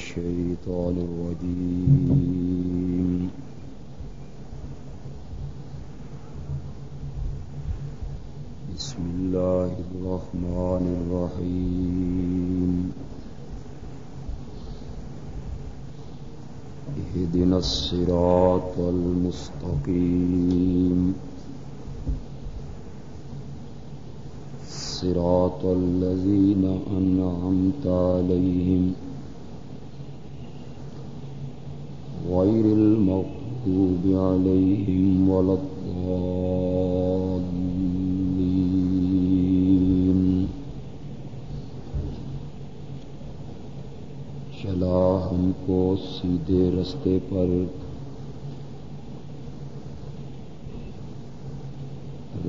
الشيطان الرجيم. بسم الله الرحمن الرحيم. اهدنا الصراط المستقيم. صراط الذين أنعمت عليهم. غير المغضوب عليهم ولا الضالين. چلا ہم کو سیدھے رستے پر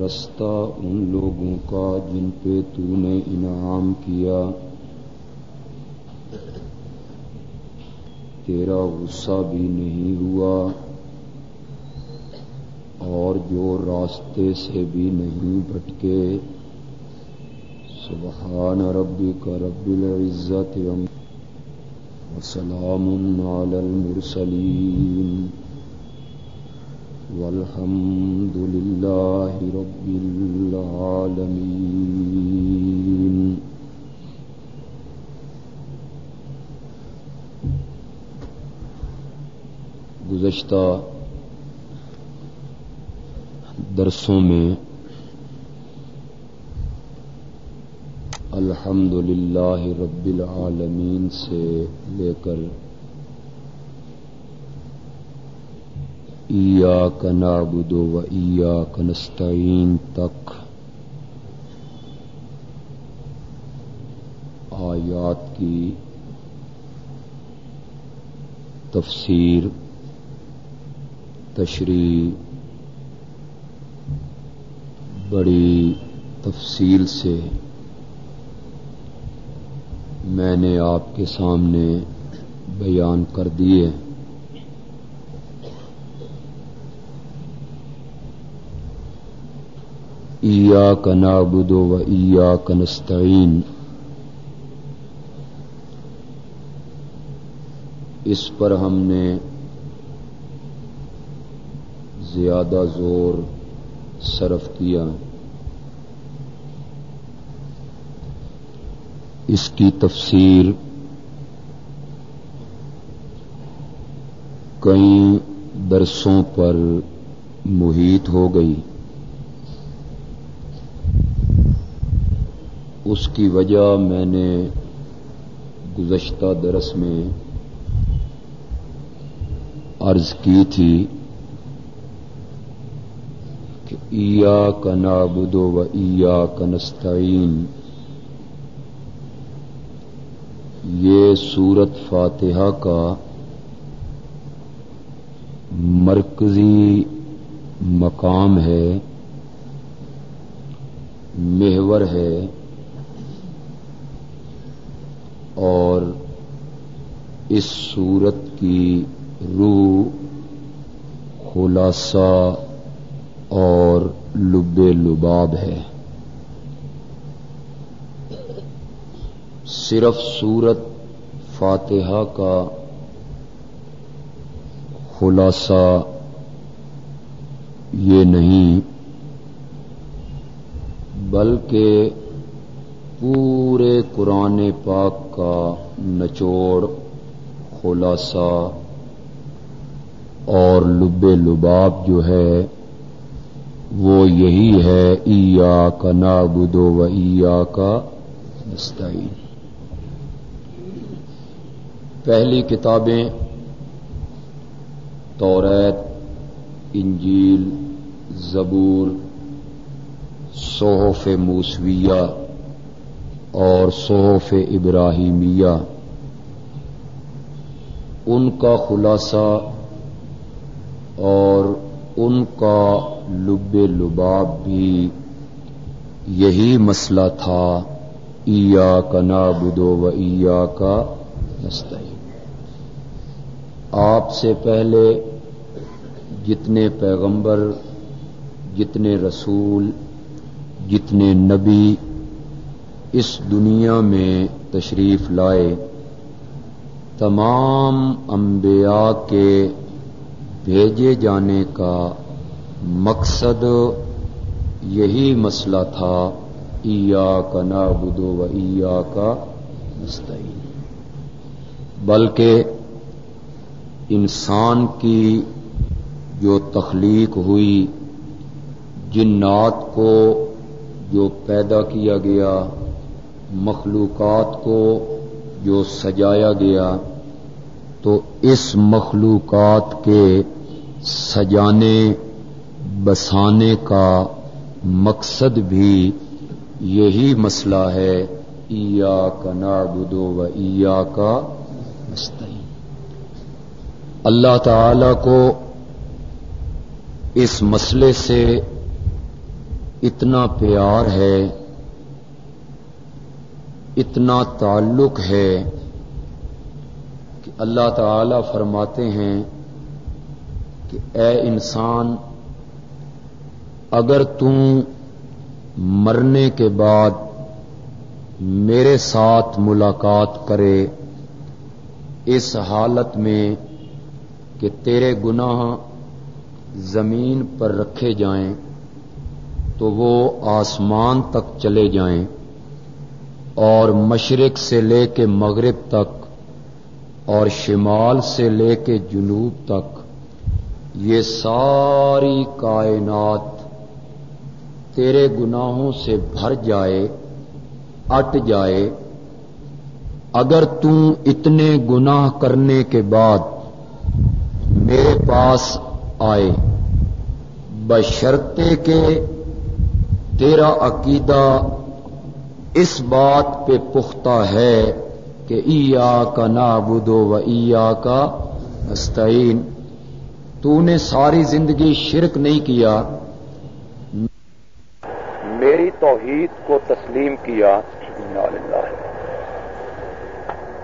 رستہ ان لوگوں کا جن پہ تو نے انعام کیا تیرا غصہ بھی نہیں ہوا اور جو راستے سے بھی نہیں بھٹکے۔ سبحان ربی کا رب العزت وسلام على المرسلين والحمد لله رب العالمين گزشتہ درسوں میں الحمد للہ رب العالمین سے لے کر ایاک نعبد و ایاک نستعین تک آیات کی تفسیر تشریح بڑی تفصیل سے میں نے آپ کے سامنے بیان کر دیے ایا کا نابدو و ایا کا نستعین۔ اس پر ہم نے زیادہ زور صرف کیا۔ اس کی تفسیر کئی درسوں پر محیط ہو گئی۔ اس کی وجہ میں نے گزشتہ درس میں عرض کی تھی۔ کہ ایا کا و نستعین یہ سورت فاتحہ کا مرکزی مقام ہے، محور ہے اور اس سورت کی روح خلاصہ اور لب لباب ہے۔ صرف سورت فاتحہ کا خلاصہ یہ نہیں، بلکہ پورے قرآن پاک کا نچوڑ خلاصہ اور لب لباب جو ہے وہ یہی ہے ایا کا نابدو و ایا کا نستعین۔ پہلی کتابیں توریت انجیل، زبور، صحف موسویہ اور صحف ابراہیمیہ۔ ان کا خلاصہ اور ان کا لب لباب بھی یہی مسئلہ تھا۔ ایا کا نابدو و ایا کا نستعین۔ آپ سے پہلے جتنے پیغمبر، جتنے رسول، جتنے نبی اس دنیا میں تشریف لائے، تمام انبیاء کے بھیجے جانے کا مقصد یہی مسئلہ تھا ایا کا نابدو و ایا کا مستعین بلکہ انسان کی جو تخلیق ہوئی، جنات کو جو پیدا کیا گیا، مخلوقات کو جو سجایا گیا تو اس مخلوقات کے سجانے بسانے کا مقصد بھی یہی مسئلہ ہے ایا کا نابدو و ایا کا مستعین اللہ تعالی کو اس مسئلے سے اتنا پیار ہے، اتنا تعلق ہے اللہ تعالی فرماتے ہیں کہ اے انسان، اگر تم مرنے کے بعد میرے ساتھ ملاقات کرے، اس حالت میں کہ تیرے گناہ زمین پر رکھے جائیں تو وہ آسمان تک چلے جائیں اور مشرق سے لے کے مغرب تک اور شمال سے لے کے جنوب تک یہ ساری کائنات تیرے گناہوں سے بھر جائے، اٹ جائے۔ اگر تم اتنے گناہ کرنے کے بعد میرے پاس آئے بشرتے کے تیرا عقیدہ اس بات پہ پختہ ہے کہ ایا کا نابودو و ایا کا استعین تو نے ساری زندگی شرک نہیں کیا۔ میری توحید کو تسلیم کیا۔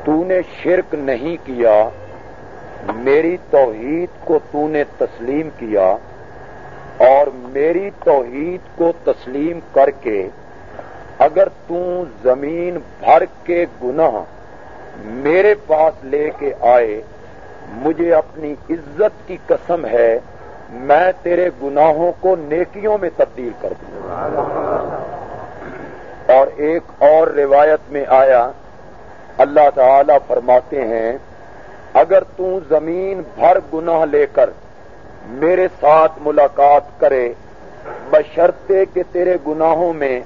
تو نے شرک نہیں کیا۔ میری توحید کو تو نے تسلیم کیا۔ اور میری توحید کو تسلیم کر کے اگر تم زمین بھر کے گناہ میرے پاس لے کے آئے، مجھے اپنی عزت کی قسم ہے، میں تیرے گناہوں کو نیکیوں میں تبدیل کر دوں۔ اور ایک اور روایت میں آیا، اللہ تعالی فرماتے ہیں، اگر تو زمین بھر گناہ لے کر میرے ساتھ ملاقات کرے بشرتے کہ تیرے گناہوں میں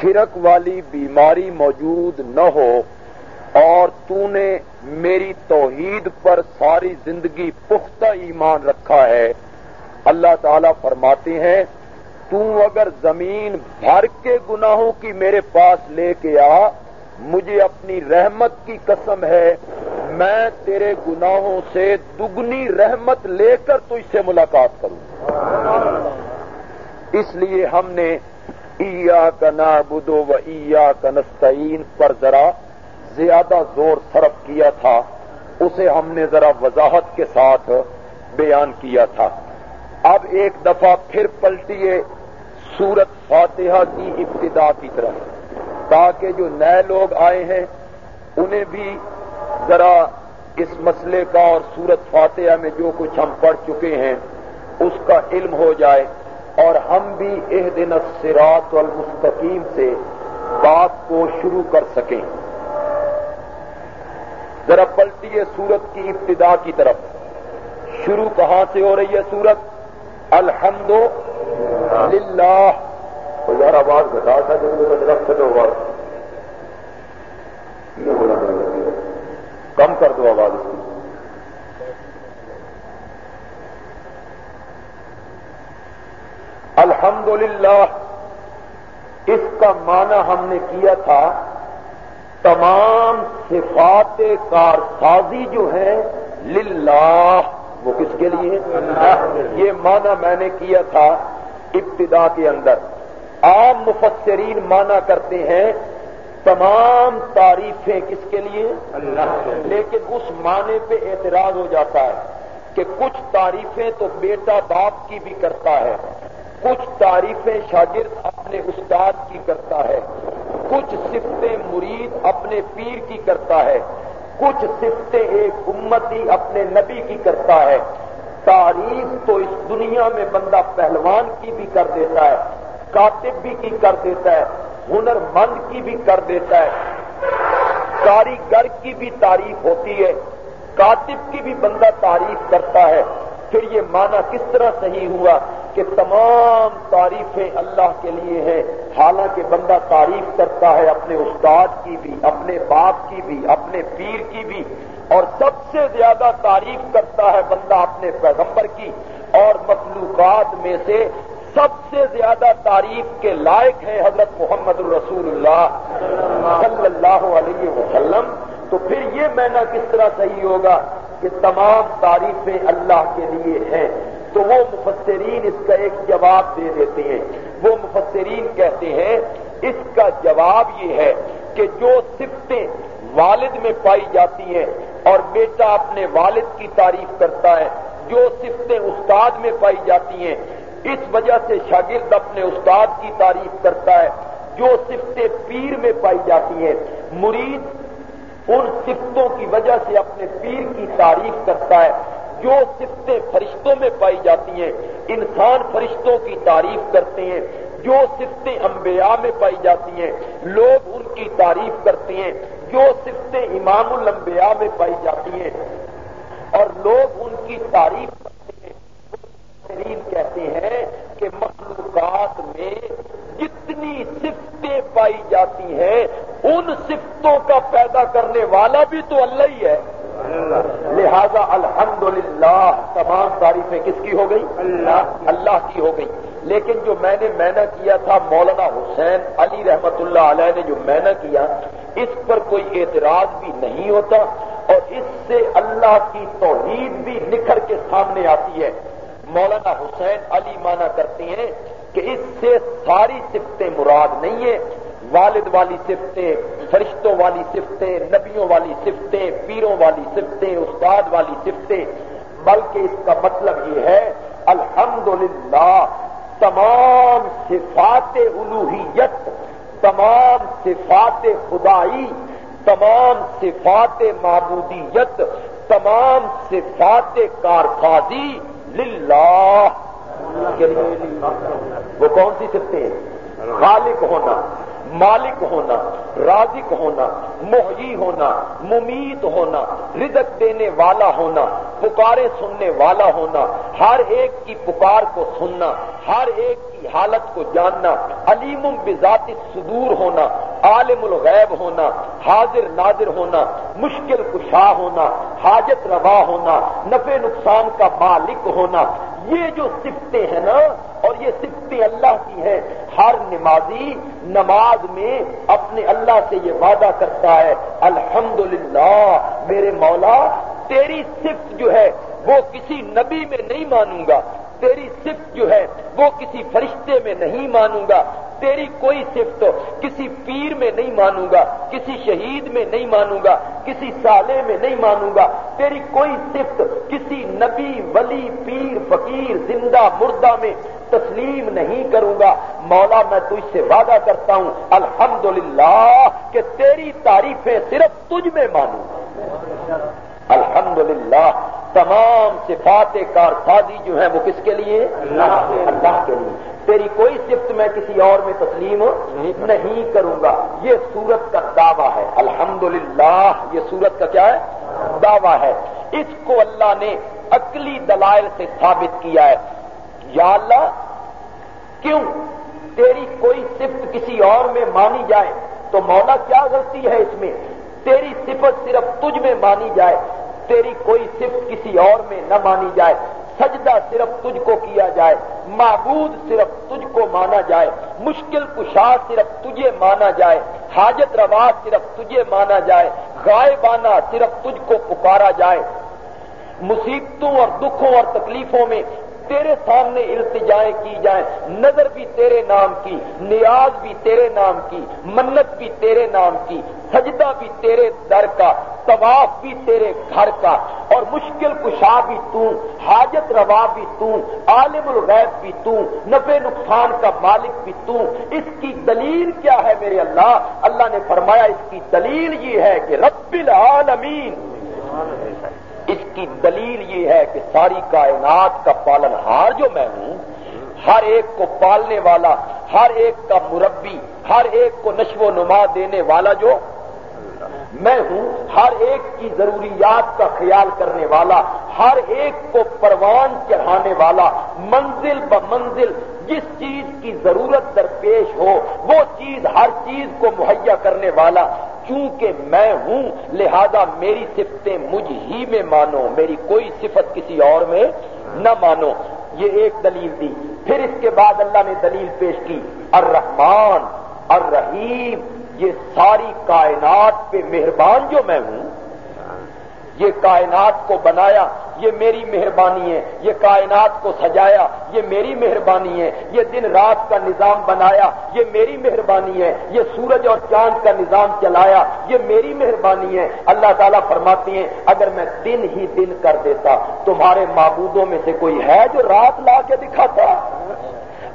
شرک والی بیماری موجود نہ ہو اور تو نے میری توحید پر ساری زندگی پختہ ایمان رکھا ہے۔ اللہ تعالی فرماتے ہیں، تو اگر زمین بھر کے گناہوں کی میرے پاس لے کے آ، مجھے اپنی رحمت کی قسم ہے، میں تیرے گناہوں سے دگنی رحمت لے کر تو اس سے ملاقات کروں۔ اس لیے ہم نے ایا کا نابدو و ایا کا نستعین پر ذرا زیادہ زور صرف کیا تھا، اسے ہم نے ذرا وضاحت کے ساتھ بیان کیا تھا۔ اب ایک دفعہ پھر پلٹیے سورت فاتحہ کی ابتدا کی طرف، تاکہ جو نئے لوگ آئے ہیں، انہیں بھی ذرا اس مسئلے کا اور سورت فاتحہ میں جو کچھ ہم پڑھ چکے ہیں، اس کا علم ہو جائے۔ اور ہم بھی اح دن سراط المستقیم سے بات کو شروع کر سکیں۔ ذرا پلٹی ہے سورت کی ابتدا کی طرف۔ شروع کہاں سے ہو رہی ہے سورت؟ الحمد للہ۔ یار آواز گھٹا تھا کم کر دو آواز اس کی۔ الحمد اس کا معنی ہم نے کیا تھا تمام صفات کارسازی جو ہے للہ وہ کس کے لیے؟ یہ معنی میں نے کیا تھا ابتدا کے اندر۔ عام مفسرین مانا کرتے ہیں تمام تعریفیں کس کے لیے؟ اللہ لیکن اس معنی پہ اعتراض ہو جاتا ہے کہ کچھ تعریفیں تو بیٹا باپ کی بھی کرتا ہے کچھ تعریفیں شاگرد اپنے استاد کی کرتا ہے۔ کچھ صفتیں مرید اپنے پیر کی کرتا ہے، کچھ صفتیں ایک امتی اپنے نبی کی کرتا ہے۔ تعریف تو اس دنیا میں بندہ پہلوان کی بھی کر دیتا ہے، کاتب بھی کی کر دیتا ہے ہنر مند کی بھی کر دیتا ہے۔ کاریگر کی بھی تعریف ہوتی ہے، کاتب کی بھی بندہ تعریف کرتا ہے۔ پھر یہ معنی کس طرح صحیح ہوا کہ تمام تعریفیں اللہ کے لیے ہیں، حالانکہ بندہ تعریف کرتا ہے اپنے استاد کی بھی، اپنے باپ کی بھی، اپنے پیر کی بھی، اور سب سے زیادہ تعریف کرتا ہے بندہ اپنے پیغمبر کی، اور مخلوقات میں سے سب سے زیادہ تعریف کے لائق ہیں حضرت محمد الرسول اللہ صلی اللہ علیہ وسلم۔ تو پھر یہ مینا کس طرح صحیح ہوگا کہ تمام تعریفیں اللہ کے لیے ہیں؟ تو وہ مفسرین اس کا ایک جواب دے دیتے ہیں۔ وہ مفسرین کہتے ہیں، اس کا جواب یہ ہے کہ جو صفتیں والد میں پائی جاتی ہیں اور بیٹا اپنے والد کی تعریف کرتا ہے، جو صفتیں استاد میں پائی جاتی ہیں، اس وجہ سے شاگرد اپنے استاد کی تعریف کرتا ہے۔ جو صفتیں پیر میں پائی جاتی ہیں، مرید ان سفتوں کی وجہ سے اپنے پیر کی تعریف کرتا ہے۔ جو سفتیں فرشتوں میں پائی جاتی ہیں، انسان فرشتوں کی تعریف کرتے ہیں۔ جو سفتیں انبیاء میں پائی جاتی ہیں، لوگ ان کی تعریف کرتے ہیں۔ جو سفتیں امام الانبیاء میں پائی جاتی ہیں۔ اور لوگ ان کی تعریف کہتے ہیں کہ مخلوقات میں جتنی صفتیں پائی جاتی ہیں ان صفتوں کا پیدا کرنے والا بھی تو اللہ ہی ہے۔ لہذا الحمدللہ تمام تعریفیں کس کی ہو گئی؟ اللہ اللہ کی ہو گئی۔ لیکن جو میں نے مینا کیا تھا مولانا حسین علی رحمت اللہ علیہ نے جو مینا کیا اس پر کوئی اعتراض بھی نہیں ہوتا اور اس سے اللہ کی توحید بھی نکھر کے سامنے آتی ہے۔ مولانا حسین علی مانا کرتے ہیں کہ اس سے ساری صفتیں مراد نہیں ہے والد والی صفتیں، فرشتوں والی صفتیں، نبیوں والی صفتیں، پیروں والی صفتیں، استاد والی صفتیں۔ بلکہ اس کا مطلب یہ ہے، الحمدللہ، تمام صفات الوحیت تمام صفات خدائی، تمام صفات معبودیت، تمام صفات کارخادی للہ۔ وہ کون سی سکتے ہیں خالق ہونا، مالک ہونا، رازق ہونا، محی ہونا، ممیت ہونا، رزق دینے والا ہونا، پکارے سننے والا ہونا، ہر ایک کی پکار کو سننا، ہر ایک کی حالت کو جاننا، علیم بذات صدور ہونا عالم الغیب ہونا، حاضر ناظر ہونا، مشکل کشا ہونا، حاجت روا ہونا، نفع نقصان کا مالک ہونا، یہ جو صفتیں ہیں نا، اور یہ صفتیں اللہ کی ہیں، ہر نمازی نماز میں اپنے اللہ سے یہ وعدہ کرتا ہے، الحمدللہ، میرے مولا، تیری صفت جو ہے، وہ کسی نبی میں نہیں مانوں گا تیری صفت جو ہے وہ کسی فرشتے میں نہیں مانوں گا۔ تیری کوئی صفت کسی پیر میں نہیں مانوں گا، کسی شہید میں نہیں مانوں گا، کسی سالے میں نہیں مانوں گا۔ تیری کوئی صفت کسی نبی، ولی، پیر، فقیر، زندہ، مردہ میں تسلیم نہیں کروں گا۔ مولا، میں تجھ سے وعدہ کرتا ہوں، الحمدللہ، کہ تیری تعریفیں صرف تجھ میں مانوں گا۔ الحمدللہ تمام صفات کار جو ہیں وہ کس کے لیے؟ اللہ کے لیے۔ تیری کوئی صفت میں کسی اور میں تسلیم نہیں کروں گا۔ یہ سورت کا دعویٰ ہے۔ الحمدللہ یہ سورت کا کیا ہے؟ دعویٰ ہے۔ اس کو اللہ نے عقلی دلائل سے ثابت کیا ہے۔ یا اللہ کیوں تیری کوئی صفت کسی اور میں مانی جائے تو مولا کیا غلطی ہے اس میں؟ تیری صفت صرف تجھ میں مانی جائے۔ تیری کوئی صفت کسی اور میں نہ مانی جائے۔ سجدہ صرف تجھ کو کیا جائے، معبود صرف تجھ کو مانا جائے، مشکل کشا صرف تجھے مانا جائے، حاجت روا صرف تجھے مانا جائے، غائبانہ صرف تجھ کو پکارا جائے۔ مصیبتوں اور دکھوں اور تکلیفوں میں تیرے سامنے التجائیں کی جائیں، نظر بھی تیرے نام کی، نیاز بھی تیرے نام کی، منت بھی تیرے نام کی، سجدہ بھی تیرے در کا، طواف بھی تیرے گھر کا، اور مشکل کشا بھی تو، حاجت روا بھی تو، عالم الغیب بھی تو، نفع نقصان کا مالک بھی تو۔ اس کی دلیل کیا ہے میرے اللہ؟ اللہ نے فرمایا اس کی دلیل یہ ہے کہ رب العالمین اس کی دلیل یہ ہے کہ ساری کائنات کا پالن ہار جو میں ہوں، ہر ایک کو پالنے والا، ہر ایک کا مربی، ہر ایک کو نشو و نما دینے والا جو میں ہوں ہر ایک کی ضروریات کا خیال کرنے والا، ہر ایک کو پروان چڑھانے والا، منزل ب منزل جس چیز کی ضرورت درپیش ہو، وہ چیز ہر چیز کو مہیا کرنے والا۔ چونکہ میں ہوں، لہذا میری صفتیں مجھ ہی میں مانو، میری کوئی صفت کسی اور میں نہ مانو۔ یہ ایک دلیل دی۔ پھر اس کے بعد اللہ نے دلیل پیش کی۔ الرحمان الرحیم۔ یہ ساری کائنات پہ مہربان جو میں ہوں، یہ کائنات کو بنایا، یہ میری مہربانی ہے، یہ کائنات کو سجایا، یہ میری مہربانی ہے، یہ دن رات کا نظام بنایا، یہ میری مہربانی ہے، یہ سورج اور چاند کا نظام چلایا، یہ میری مہربانی ہے۔ اللہ تعالیٰ فرماتی ہیں، اگر میں دن ہی دن کر دیتا، تمہارے معبودوں میں سے کوئی ہے جو رات لا کے دکھاتا؟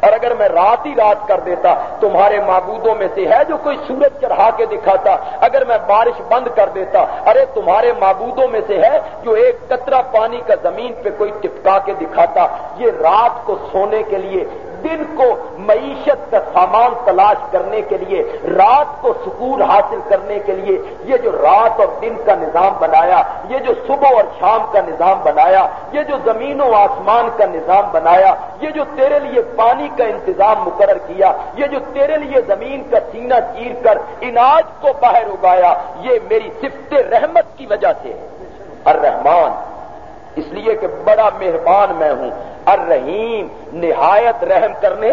اور اگر میں رات ہی رات کر دیتا، تمہارے معبودوں میں سے ہے جو کوئی سورج چڑھا کے دکھاتا؟ اگر میں بارش بند کر دیتا، ارے تمہارے معبودوں میں سے ہے جو ایک کترا پانی کا زمین پہ کوئی ٹپکا کے دکھاتا؟ یہ رات کو سونے کے لیے دن کو معیشت کا سامان تلاش کرنے کے لیے، رات کو سکون حاصل کرنے کے لیے، یہ جو رات اور دن کا نظام بنایا، یہ جو صبح اور شام کا نظام بنایا، یہ جو زمین و آسمان کا نظام بنایا، یہ جو تیرے لیے پانی کا انتظام مقرر کیا، یہ جو تیرے لیے زمین کا سینہ چیر کر اناج کو باہر اگایا، یہ میری صفت رحمت کی وجہ سے الرحمان اس لیے کہ بڑا مہربان میں ہوں۔ الرحیم، نہایت رحم کرنے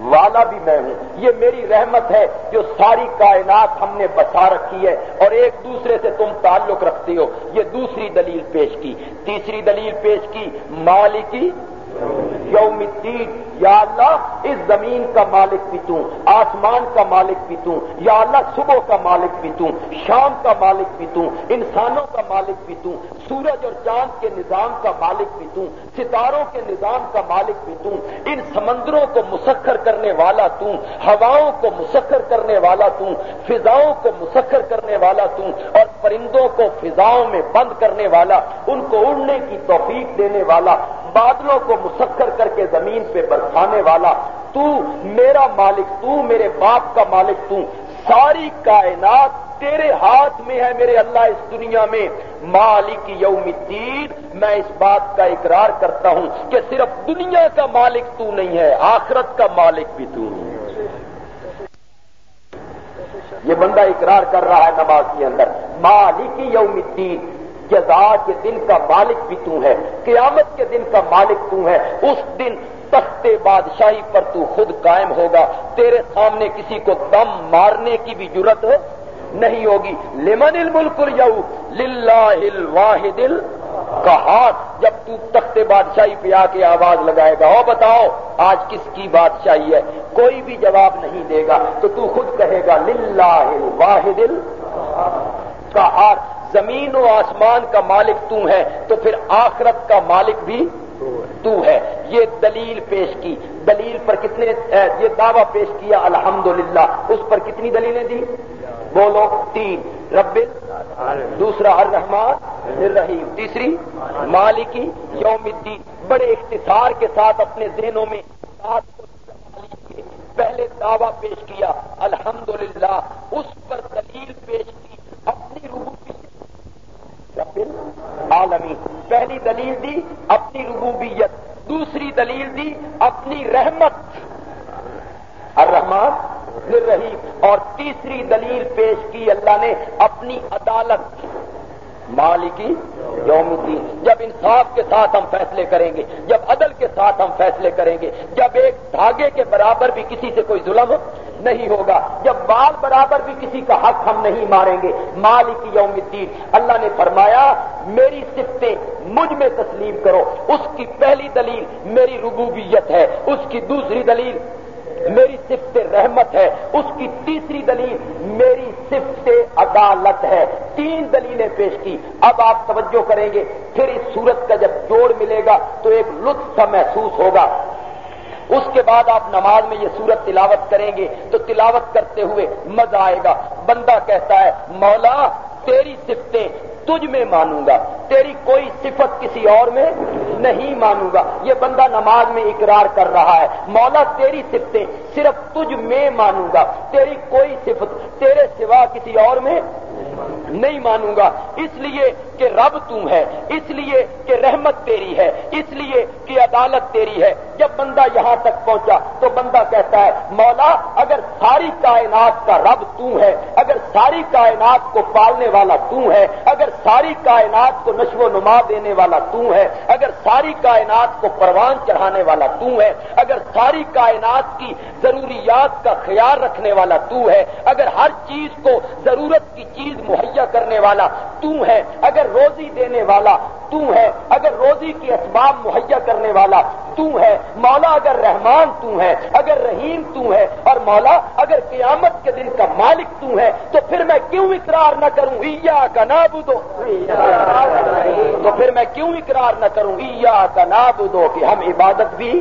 والا بھی میں ہوں۔ یہ میری رحمت ہے جو ساری کائنات ہم نے بسا رکھی ہے اور ایک دوسرے سے تم تعلق رکھتے ہو۔ یہ دوسری دلیل پیش کی۔ تیسری دلیل پیش کی۔ مالکی یوم الدین، یا اللہ، اس زمین کا مالک بھی توں آسمان کا مالک بھی توں یا اللہ، صبح کا مالک بھی توں شام کا مالک بھی توں انسانوں کا مالک بھی توں سورج اور چاند کے نظام کا مالک بھی توں ستاروں کے نظام کا مالک بھی توں ان سمندروں کو مسخر کرنے والا توں ہواؤں کو مسخر کرنے والا توں فضاؤں کو مسخر کرنے والا توں اور پرندوں کو فضاؤں میں بند کرنے والا، ان کو اڑنے کی توفیق دینے والا بادلوں کو مسخر کر کے زمین پہ برسانے والا، تو میرا مالک، تو میرے باپ کا مالک، تو ساری کائنات تیرے ہاتھ میں ہے میرے اللہ اس دنیا میں۔ مالک یوم الدین، میں اس بات کا اقرار کرتا ہوں کہ صرف دنیا کا مالک تو نہیں ہے، آخرت کا مالک بھی تو۔ نہیں یہ بندہ اقرار کر رہا ہے نماز کے اندر۔ مالک یوم الدین جزا کے دن کا مالک بھی تو ہے، قیامت کے دن کا مالک تو ہے۔ اس دن تخت بادشاہی پر تو خود قائم ہوگا۔ تیرے سامنے کسی کو دم مارنے کی بھی ضرورت نہیں ہوگی۔ لمن الملک یو للہ الواحد کا ہاتھ جب تو تخت بادشاہی پہ آ کے آواز لگائے گا او بتاؤ، آج کس کی بادشاہی ہے؟ کوئی بھی جواب نہیں دے گا تو تو خود کہے گا، للہ الواحد کا ہاتھ زمین و آسمان کا مالک تو ہے تو پھر آخرت کا مالک بھی تو ہے۔ یہ دلیل پیش کی۔ دلیل پر کتنے یہ دعویٰ پیش کیا الحمدللہ۔ اس پر کتنی دلیلیں دی؟ بولو تین۔ رب دوسرا الرحمان الرحیم۔ تیسری مالکی یوم الدین۔ بڑے اختصار کے ساتھ اپنے ذہنوں میں پہلے دعویٰ پیش کیا الحمدللہ۔ اس پر دلیل پیش کی اپنی روح عالمی۔ پہلی دلیل دی اپنی ربوبیت، دوسری دلیل دی اپنی رحمت۔ الرحمان الرحیم اور تیسری دلیل پیش کی اللہ نے اپنی عدالت۔ مالکی یوم الدین۔ جب انصاف کے ساتھ ہم فیصلے کریں گے، جب عدل کے ساتھ ہم فیصلے کریں گے، جب ایک دھاگے کے برابر بھی کسی سے کوئی ظلم نہیں ہوگا، جب بال برابر بھی کسی کا حق ہم نہیں ماریں گے، مالک یوم الدین۔ اللہ نے فرمایا، میری صفتیں مجھ میں تسلیم کرو۔ اس کی پہلی دلیل میری ربوبیت ہے، اس کی دوسری دلیل میری صفت رحمت ہے، اس کی تیسری دلیل میری صفت عدالت ہے۔ تین دلیلیں پیش کی۔ اب آپ توجہ کریں گے، پھر اس صورت کا جب جوڑ ملے گا تو ایک لطف سا محسوس ہوگا۔ اس کے بعد آپ نماز میں یہ سورت تلاوت کریں گے، تو تلاوت کرتے ہوئے مزہ آئے گا۔ بندہ کہتا ہے، مولا، تیری صفتیں تجھ میں مانوں گا، تیری کوئی صفت کسی اور میں نہیں مانوں گا۔ یہ بندہ نماز میں اقرار کر رہا ہے۔ مولا تیری صفتیں صرف تجھ میں مانوں گا۔ تیری کوئی صفت تیرے سوا کسی اور میں نہیں مانوں گا۔ اس لیے کہ رب تو ہے، اس لیے کہ رحمت تیری ہے، اس لیے کہ عدالت تیری ہے۔ جب بندہ یہاں تک پہنچا تو بندہ کہتا ہے، مولا، اگر ساری کائنات کا رب تو ہے، اگر ساری کائنات کو پالنے والا تو ہے، اگر ساری کائنات کو نشو و نما دینے والا تو ہے، اگر ساری کائنات کو پروان چڑھانے والا تو ہے، اگر ساری کائنات کی ضروریات کا خیال رکھنے والا تو ہے، اگر ہر چیز کو ضرورت کی چیز مہیا کرنے والا تو ہے، اگر روزی دینے والا تو ہے، اگر روزی کی اسباب مہیا کرنے والا تو ہے، مولا اگر رحمان تو ہے، اگر رحیم تو ہے، اور مولا اگر قیامت کے دن کا مالک تو ہے، تو پھر میں کیوں اقرار نہ کروں؟ ایا کا نابودو تو پھر میں کیوں اقرار نہ کروں؟ ایا کا نابودو کہ ہم عبادت بھی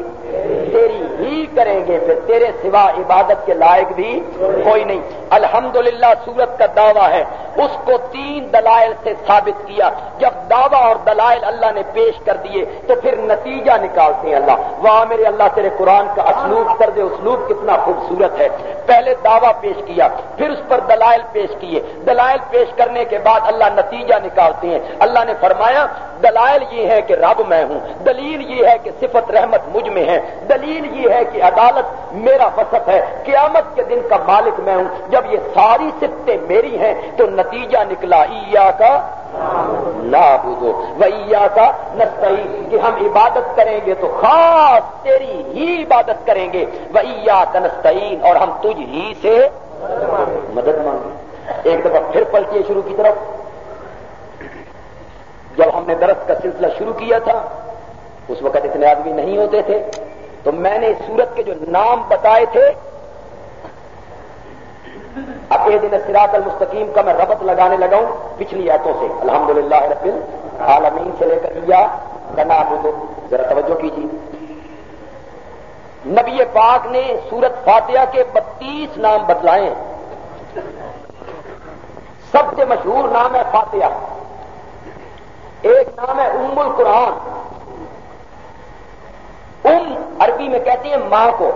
تیری ہی کریں گے، پھر تیرے سوا عبادت کے لائق بھی کوئی نہیں۔ الحمدللہ، سورت کا دعویٰ ہے، اس کو تین دلائل سے ثابت کیا، جب دعویٰ اور دلائل اللہ نے پیش کر دیے، تو پھر نتیجہ نکالتے ہیں اللہ۔ وہاں میرے اللہ، تیرے قرآن کا اسلوب، طرز اسلوب کتنا خوبصورت ہے۔ پہلے دعویٰ پیش کیا، پھر اس پر دلائل پیش کیے۔ دلائل پیش کرنے کے بعد اللہ نتیجہ نکالتے ہیں۔ اللہ نے فرمایا، دلائل یہ ہے کہ رب میں ہوں، دلیل یہ ہے کہ صفت رحمت مجھ میں ہے۔ دلیل یہ ہے کہ عدالت میرا فصف ہے۔ قیامت کے دن کا مالک میں ہوں۔ جب یہ ساری سفتیں میری ہیں، تو نتیجہ نکلا۔ ایا کا لابو ویا کا نستعی کہ ہم عبادت کریں گے تو خاص تیری ہی عبادت کریں گے ویا کا نستعین اور ہم تجھ ہی سے مدد مانگیں ایک دفعہ پھر پلٹیے شروع کی طرف۔ جب ہم نے درخت کا سلسلہ شروع کیا تھا، اس وقت اتنے آدمی نہیں ہوتے تھے، تو میں نے اس سورت کے جو نام بتائے تھے اپنے دن سراط المستقیم کا میں ربط لگانے لگا ہوں پچھلی ایتوں سے۔ الحمد للہ رب عالمین سے لے کر یا بنا ذرا توجہ کیجیے۔ نبی پاک نے سورت فاتحہ کے بتیس نام بدلائے سب سے مشہور نام ہے فاتحہ۔ ایک نام ہے ام القرآن۔ ام عربی میں کہتے ہیں ماں کو۔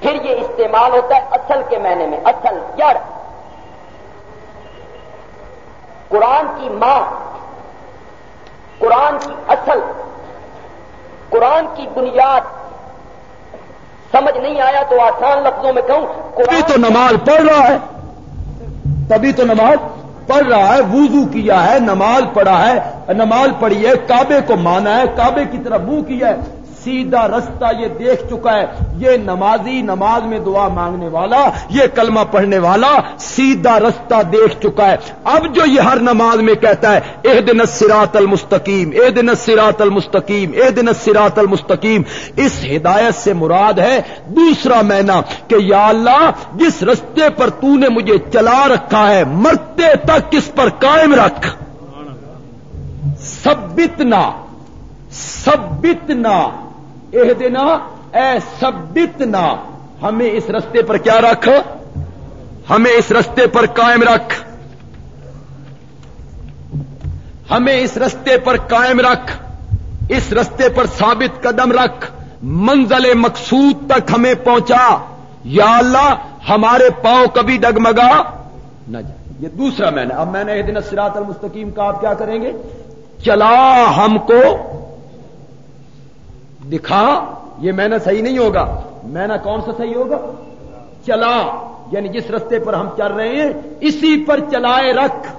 پھر یہ استعمال ہوتا ہے اصل کے معنی میں، اصل، جڑ۔ قرآن کی ماں، قرآن کی اصل، قرآن کی بنیاد۔ سمجھ نہیں آیا تو آسان لفظوں میں کہوں تبھی تو نماز پڑھ رہا ہے۔ تبھی تو نماز پڑھ رہا ہے، وضو کیا ہے، نماز پڑھا ہے، نماز پڑھی ہے، کعبے کو مانا ہے، کعبے کی طرف منہ کیا ہے۔ سیدھا رستہ یہ دیکھ چکا ہے۔ یہ نمازی نماز میں دعا مانگنے والا، یہ کلمہ پڑھنے والا سیدھا رستہ دیکھ چکا ہے۔ اب جو یہ ہر نماز میں کہتا ہے اح دن سراط المستقیم اح دن سراط المستقیم اح دن سراط المستقیم، اس ہدایت سے مراد ہے دوسرا مینا کہ یا اللہ، جس رستے پر تو نے مجھے چلا رکھا ہے، مرتے تک کس پر قائم رکھ۔ سبتنا سبتنا اح دینا، اے سبتنا ہمیں اس رستے پر کیا رکھ؟ ہمیں اس رستے پر قائم رکھ۔ ہمیں اس رستے پر قائم رکھ۔ اس رستے پر ثابت قدم رکھ۔ منزل مقصود تک ہمیں پہنچا۔ یا اللہ، ہمارے پاؤں کبھی ڈگمگا نہ جائے۔ یہ دوسرا میں نے اب میں نے دن سراط المستقیم کا آپ کیا کریں گے؟ چلا ہم کو دکھا، یہ میں صحیح نہیں ہوگا، میں کون سا صحیح ہوگا؟ چلا یعنی جس رستے پر ہم چل رہے ہیں، اسی پر چلائے رکھ،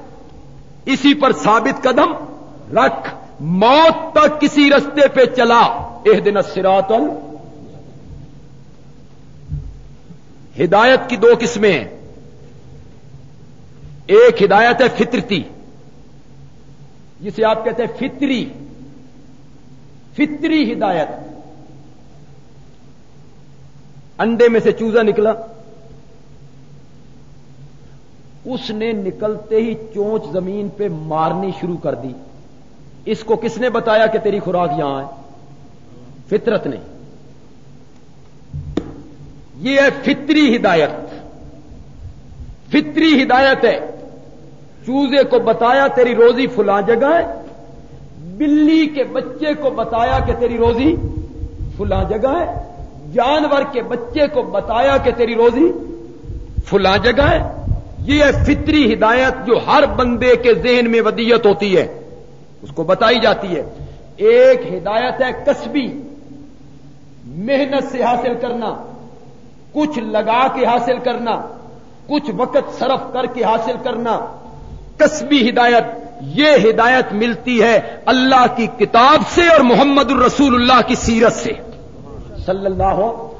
اسی پر ثابت قدم رکھ، موت تک کسی رستے پہ چلا۔ ایک دن سراط ہدایت کی دو قسمیں ہیں۔ ایک ہدایت ہے فطرتی، جسے آپ کہتے ہیں فطری۔ فطری ہدایت۔ انڈے میں سے چوزا نکلا۔ اس نے نکلتے ہی چونچ زمین پہ مارنی شروع کر دی۔ اس کو کس نے بتایا کہ تیری خوراک یہاں ہے؟ فطرت نے۔ یہ ہے فطری ہدایت۔ فطری ہدایت ہے۔ چوزے کو بتایا تیری روزی فلاں جگہ ہے۔ بلی کے بچے کو بتایا کہ تیری روزی فلاں جگہ ہے، جانور کے بچے کو بتایا کہ تیری روزی فلاں جگہ ہے۔ یہ ہے فطری ہدایت جو ہر بندے کے ذہن میں ودیت ہوتی ہے۔ اس کو بتائی جاتی ہے۔ ایک ہدایت ہے کسبی، محنت سے حاصل کرنا، کچھ لگا کے حاصل کرنا، کچھ وقت صرف کر کے حاصل کرنا۔ کسبی ہدایت۔ یہ ہدایت ملتی ہے اللہ کی کتاب سے اور محمد الرسول اللہ کی سیرت سے۔ صلی اللہ ہو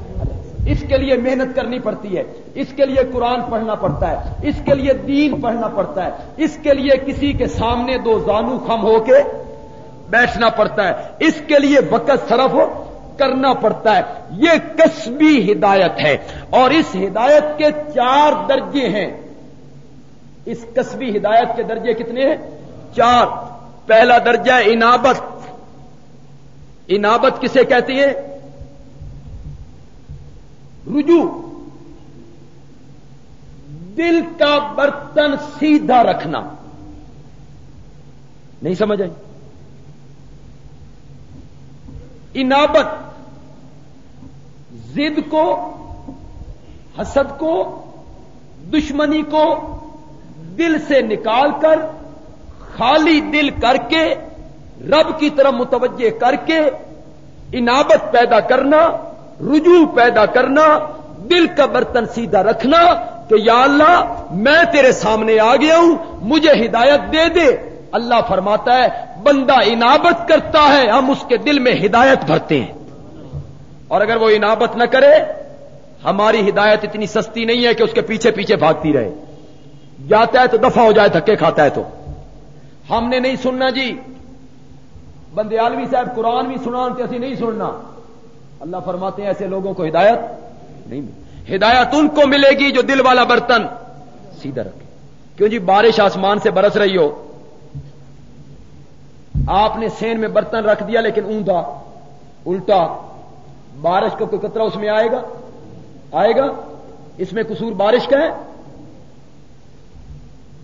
اس کے لیے محنت کرنی پڑتی ہے۔ اس کے لیے قرآن پڑھنا پڑتا ہے۔ اس کے لیے دین پڑھنا پڑتا ہے۔ اس کے لیے کسی کے سامنے دو زانو خم ہو کے بیٹھنا پڑتا ہے۔ اس کے لیے وقت صرف کرنا پڑتا ہے۔ یہ کسبی ہدایت ہے۔ اور اس ہدایت کے چار درجے ہیں۔ اس کسبی ہدایت کے درجے کتنے ہیں؟ چار، پہلا درجہ انابت۔ انابت کسے کہتی ہے رجوع۔ دل کا برتن سیدھا رکھنا۔ نہیں سمجھ آئی؟ انابت۔ زد کو، حسد کو، دشمنی کو دل سے نکال کر خالی دل کر کے، رب کی طرف متوجہ کر کے انابت پیدا کرنا، رجوع پیدا کرنا، دل کا برتن سیدھا رکھنا کہ یا اللہ، میں تیرے سامنے آ گیا ہوں، مجھے ہدایت دے دے۔ اللہ فرماتا ہے، بندہ انابت کرتا ہے، ہم اس کے دل میں ہدایت بھرتے ہیں۔ اور اگر وہ انابت نہ کرے، ہماری ہدایت اتنی سستی نہیں ہے کہ اس کے پیچھے پیچھے بھاگتی رہے۔ جاتا ہے تو دفع ہو جائے، دھکے کھاتا ہے تو۔ ہم نے نہیں سننا جی۔ بندے عالمی صاحب قرآن بھی سنا اسی نہیں سننا۔ اللہ فرماتے ہیں ایسے لوگوں کو ہدایت نہیں ہدایت ان کو ملے گی جو دل والا برتن سیدھا رکھے۔ کیوں جی بارش آسمان سے برس رہی ہو؟ آپ نے سین میں برتن رکھ دیا لیکن اوندا، الٹا۔ بارش کا کوئی قطرہ اس میں آئے گا؟ آئے گا؟ اس میں قصور بارش کا ہے؟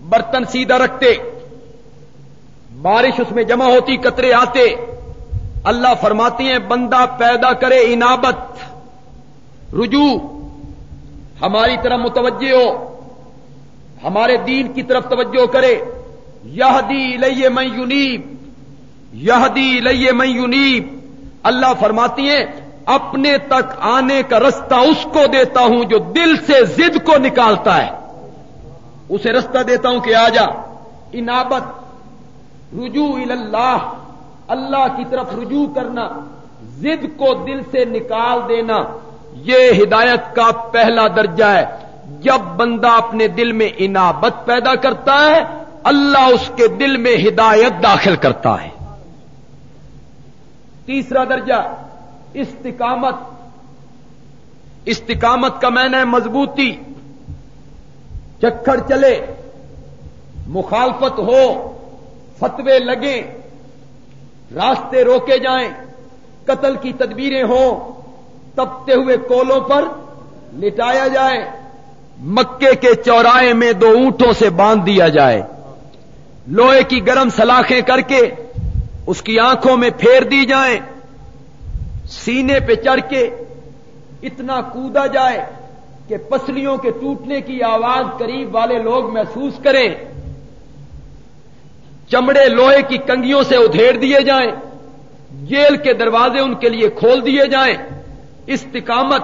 برتن سیدھا رکھتے۔ بارش اس میں جمع ہوتی، قطرے آتے۔ اللہ فرماتی ہیں، بندہ پیدا کرے انابت رجوع۔ ہماری طرف متوجہ ہو، ہمارے دین کی طرف توجہ کرے۔ یہ دی لئیے میں یونیب یہ دی لئیے میں یونیب اللہ فرماتی ہیں، اپنے تک آنے کا رستہ اس کو دیتا ہوں جو دل سے زد کو نکالتا ہے۔ اسے رستہ دیتا ہوں کہ آ جا۔ انابت رجوع اللہ اللہ کی طرف رجوع کرنا زد کو دل سے نکال دینا، یہ ہدایت کا پہلا درجہ ہے۔ جب بندہ اپنے دل میں انابت پیدا کرتا ہے، اللہ اس کے دل میں ہدایت داخل کرتا ہے۔ تیسرا درجہ، استقامت۔ استقامت کا میں نے مضبوطی۔ چکھڑ چلے، مخالفت ہو فتوے لگیں، راستے روکے جائیں، قتل کی تدبیریں ہوں، تپتے ہوئے کولوں پر لٹایا جائے، مکے کے چوراہے میں دو اونٹوں سے باندھ دیا جائے۔ لوہے کی گرم سلاخیں کر کے اس کی آنکھوں میں پھیر دی جائیں۔ سینے پہ چڑھ کے اتنا کودا جائے کہ پسلیوں کے ٹوٹنے کی آواز قریب والے لوگ محسوس کریں۔ چمڑے لوہے کی کنگیوں سے ادھیڑ دیے جائیں، جیل کے دروازے ان کے لیے کھول دیے جائیں۔ استقامت،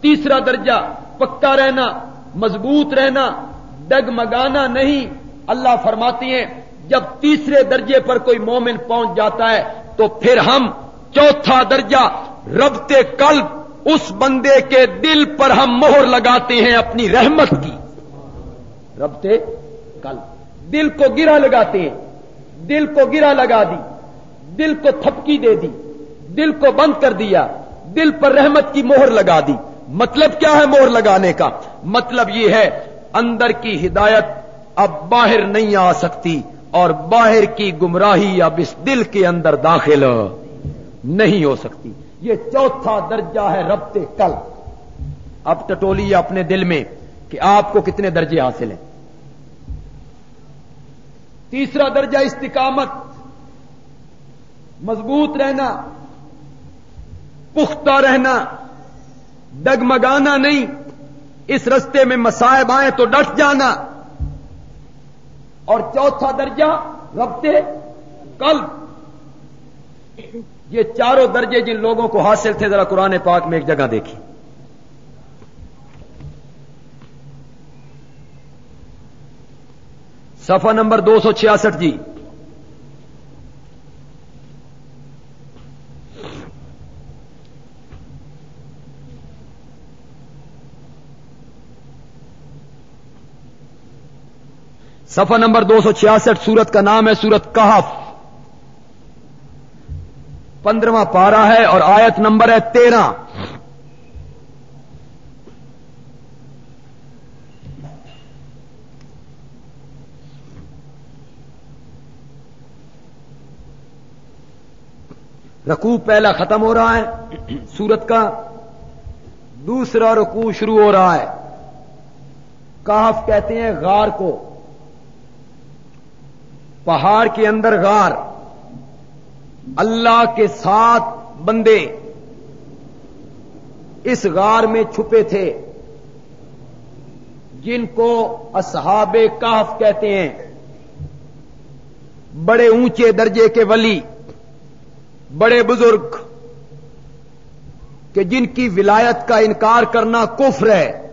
تیسرا درجہ، پکا رہنا، مضبوط رہنا، ڈگمگانا نہیں۔ اللہ فرماتی ہیں، جب تیسرے درجے پر کوئی مومن پہنچ جاتا ہے، تو پھر ہم چوتھا درجہ ربتے قلب، اس بندے کے دل پر ہم مہر لگاتے ہیں اپنی رحمت کی۔ ربتے کل دل کو گرا لگاتے ہیں۔ دل کو گرا لگا دی، دل کو تھپکی دے دی، دل کو بند کر دیا، دل پر رحمت کی مہر لگا دی۔ مطلب کیا ہے مہر لگانے کا؟ مطلب یہ ہے، اندر کی ہدایت اب باہر نہیں آ سکتی اور باہر کی گمراہی اب اس دل کے اندر داخل نہیں ہو سکتی۔ یہ چوتھا درجہ ہے ربتے کل۔ اب ٹٹولی اپنے دل میں کہ آپ کو کتنے درجے حاصل ہیں؟ تیسرا درجہ استقامت، مضبوط رہنا، پختہ رہنا، ڈگمگانا نہیں، اس رستے میں مسائب آئے تو ڈٹ جانا۔ اور چوتھا درجہ ربتے کل یہ چاروں درجے جن لوگوں کو حاصل تھے، ذرا قرآن پاک میں ایک جگہ دیکھی صفحہ نمبر دو سو چھیاسٹھ جی۔ صفحہ نمبر دو سو چھیاسٹھ سورت کا نام ہے سورت کہف۔ پندرواں پارا ہے اور آیت نمبر ہے تیرہ۔ رکوع پہلا ختم ہو رہا ہے، سورت کا دوسرا رکوع شروع ہو رہا ہے۔ کاف کہتے ہیں غار کو۔ پہاڑ کے اندر غار۔ اللہ کے ساتھ بندے۔ اس غار میں چھپے تھے۔ جن کو اصحاب کاف کہتے ہیں۔ بڑے اونچے درجے کے ولی۔ بڑے بزرگ، کہ جن کی ولایت کا انکار کرنا کفر ہے،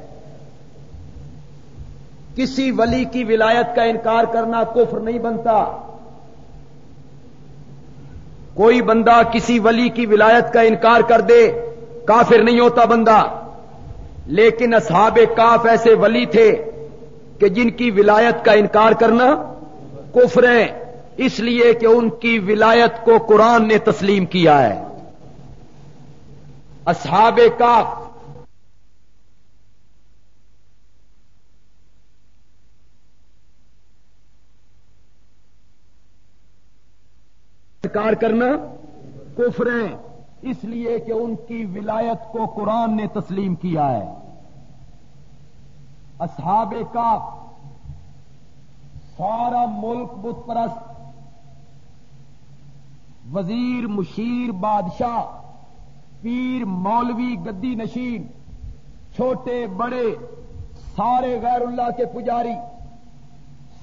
کسی ولی کی ولایت کا انکار کرنا کفر نہیں بنتا۔ کوئی بندہ کسی ولی کی ولایت کا انکار کر دے، کافر نہیں ہوتا بندہ۔ لیکن اصحاب کاف ایسے ولی تھے، کہ جن کی ولایت کا انکار کرنا کفر ہے۔ اس لیے کہ ان کی ولایت کو قرآن نے تسلیم کیا ہے۔ اصحاب کاف۔ انکار کرنا کفر ہے اس لیے کہ ان کی ولایت کو قرآن نے تسلیم کیا ہے۔ اصحاب کا سارا ملک بت پرست وزیر مشیر بادشاہ، پیر مولوی گدی نشین، چھوٹے بڑے سارے غیر اللہ کے پجاری،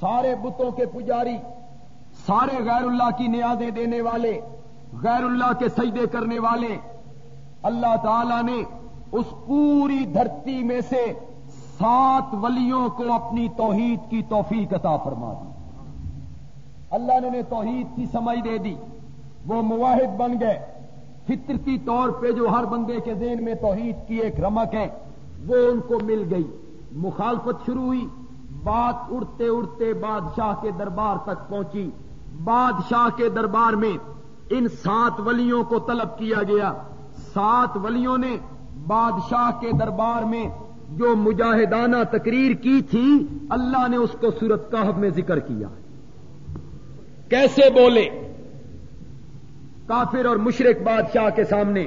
سارے بتوں کے پجاری، سارے غیر اللہ کی نیازیں دینے والے، غیر اللہ کے سجدے کرنے والے، اللہ تعالی نے اس پوری دھرتی میں سے سات ولیوں کو اپنی توحید کی توفیق عطا فرما دی۔ اللہ نے توحید کی سمجھ دے دی۔ وہ مواحد بن گئے۔ فطرتی طور پہ جو ہر بندے کے ذہن میں توحید کی ایک رمک ہے، وہ ان کو مل گئی۔ مخالفت شروع ہوئی۔ بات اڑتے اڑتے بادشاہ کے دربار تک پہنچی۔ بادشاہ کے دربار میں ان سات ولیوں کو طلب کیا گیا۔ سات ولیوں نے بادشاہ کے دربار میں جو مجاہدانہ تقریر کی تھی، اللہ نے اس کو سورت کہب میں ذکر کیا۔ کیسے بولے؟ کافر اور مشرق بادشاہ کے سامنے